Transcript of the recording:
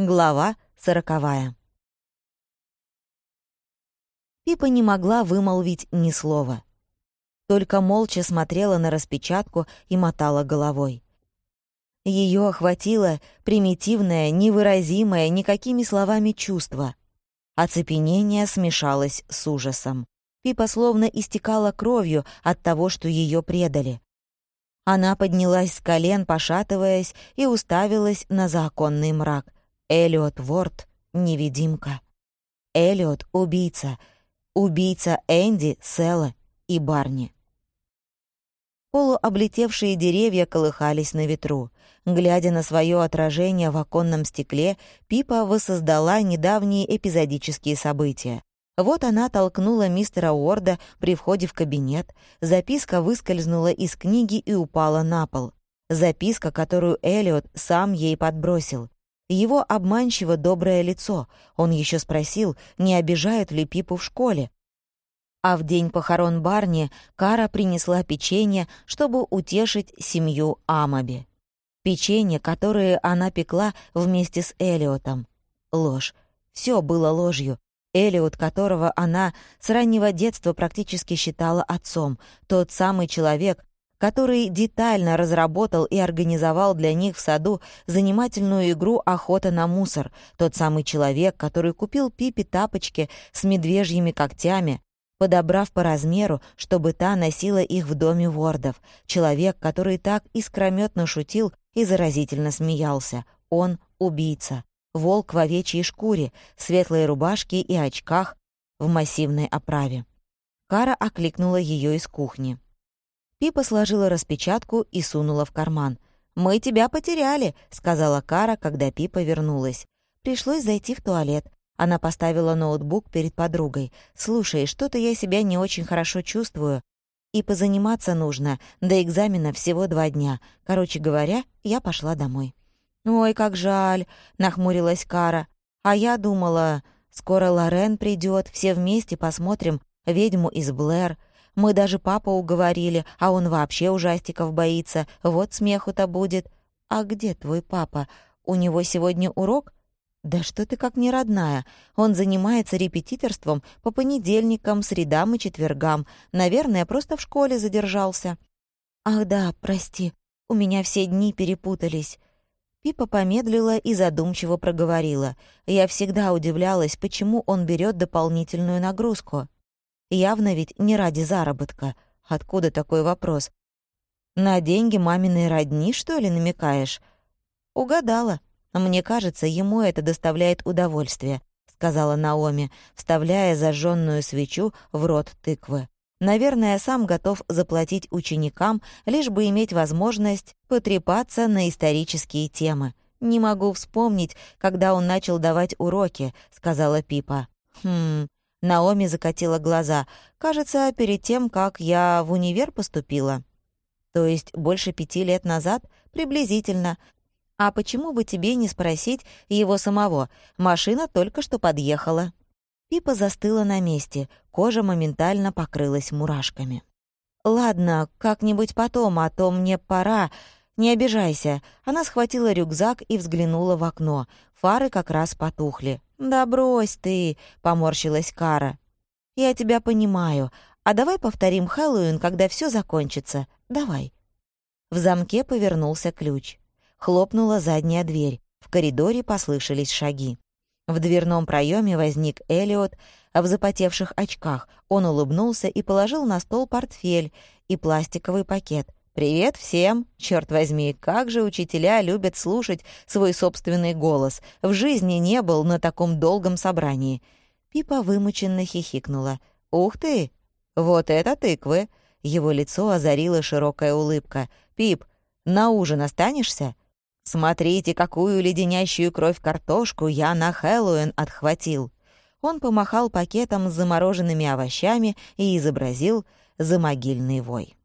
Глава сороковая. Пипа не могла вымолвить ни слова. Только молча смотрела на распечатку и мотала головой. Ее охватило примитивное, невыразимое никакими словами чувство. Оцепенение смешалось с ужасом. Пипа словно истекала кровью от того, что ее предали. Она поднялась с колен, пошатываясь, и уставилась на законный мрак. Элиот Ворд — невидимка. Элиот — убийца. Убийца Энди, Села и Барни. Полуоблетевшие деревья колыхались на ветру. Глядя на свое отражение в оконном стекле, Пипа воссоздала недавние эпизодические события. Вот она толкнула мистера Уорда при входе в кабинет. Записка выскользнула из книги и упала на пол. Записка, которую Элиот сам ей подбросил. Его обманчиво доброе лицо. Он еще спросил, не обижают ли Пипу в школе. А в день похорон Барни Кара принесла печенье, чтобы утешить семью Амаби. Печенье, которое она пекла вместе с Элиотом. Ложь. Все было ложью. Элиот, которого она с раннего детства практически считала отцом, тот самый человек, который детально разработал и организовал для них в саду занимательную игру «Охота на мусор», тот самый человек, который купил Пипи тапочки с медвежьими когтями, подобрав по размеру, чтобы та носила их в доме вордов, человек, который так искрометно шутил и заразительно смеялся. Он — убийца. Волк в овечьей шкуре, светлой рубашке и очках в массивной оправе. Кара окликнула ее из кухни. Пипа сложила распечатку и сунула в карман. «Мы тебя потеряли», — сказала Кара, когда Пипа вернулась. Пришлось зайти в туалет. Она поставила ноутбук перед подругой. «Слушай, что-то я себя не очень хорошо чувствую. И позаниматься нужно. До экзамена всего два дня. Короче говоря, я пошла домой». «Ой, как жаль», — нахмурилась Кара. «А я думала, скоро Лорен придет, все вместе посмотрим «Ведьму из Блэр». Мы даже папу уговорили, а он вообще ужастиков боится. Вот смеху-то будет. А где твой папа? У него сегодня урок? Да что ты как не родная. Он занимается репетиторством по понедельникам, средам и четвергам. Наверное, просто в школе задержался. Ах да, прости, у меня все дни перепутались. Пипа помедлила и задумчиво проговорила. Я всегда удивлялась, почему он берет дополнительную нагрузку. Явно ведь не ради заработка. Откуда такой вопрос? На деньги маминой родни, что ли, намекаешь? Угадала. Мне кажется, ему это доставляет удовольствие, сказала Наоми, вставляя зажженную свечу в рот тыквы. Наверное, сам готов заплатить ученикам, лишь бы иметь возможность потрепаться на исторические темы. «Не могу вспомнить, когда он начал давать уроки», — сказала Пипа. «Хм, Наоми закатила глаза. «Кажется, перед тем, как я в универ поступила». «То есть больше пяти лет назад? Приблизительно. А почему бы тебе не спросить его самого? Машина только что подъехала». Пипа застыла на месте, кожа моментально покрылась мурашками. «Ладно, как-нибудь потом, а то мне пора. Не обижайся». Она схватила рюкзак и взглянула в окно. Фары как раз потухли. «Да брось ты», — поморщилась Кара. «Я тебя понимаю. А давай повторим Хэллоуин, когда все закончится. Давай». В замке повернулся ключ. Хлопнула задняя дверь. В коридоре послышались шаги. В дверном проеме возник Элиот в запотевших очках. Он улыбнулся и положил на стол портфель и пластиковый пакет. «Привет всем! Черт возьми, как же учителя любят слушать свой собственный голос. В жизни не был на таком долгом собрании». Пипа вымученно хихикнула. «Ух ты! Вот это тыквы!» Его лицо озарила широкая улыбка. «Пип, на ужин останешься?» «Смотрите, какую леденящую кровь картошку я на Хэллоуин отхватил!» Он помахал пакетом с замороженными овощами и изобразил замогильный вой.